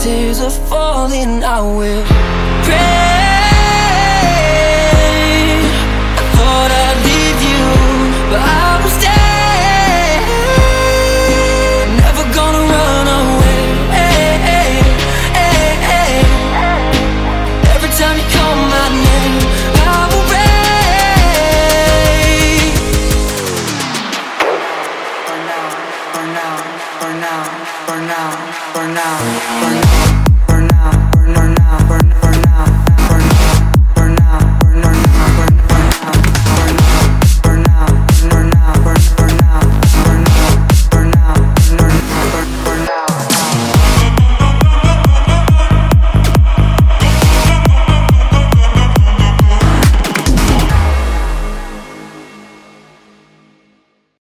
tears are falling, I will. for now, for now, for now, for now.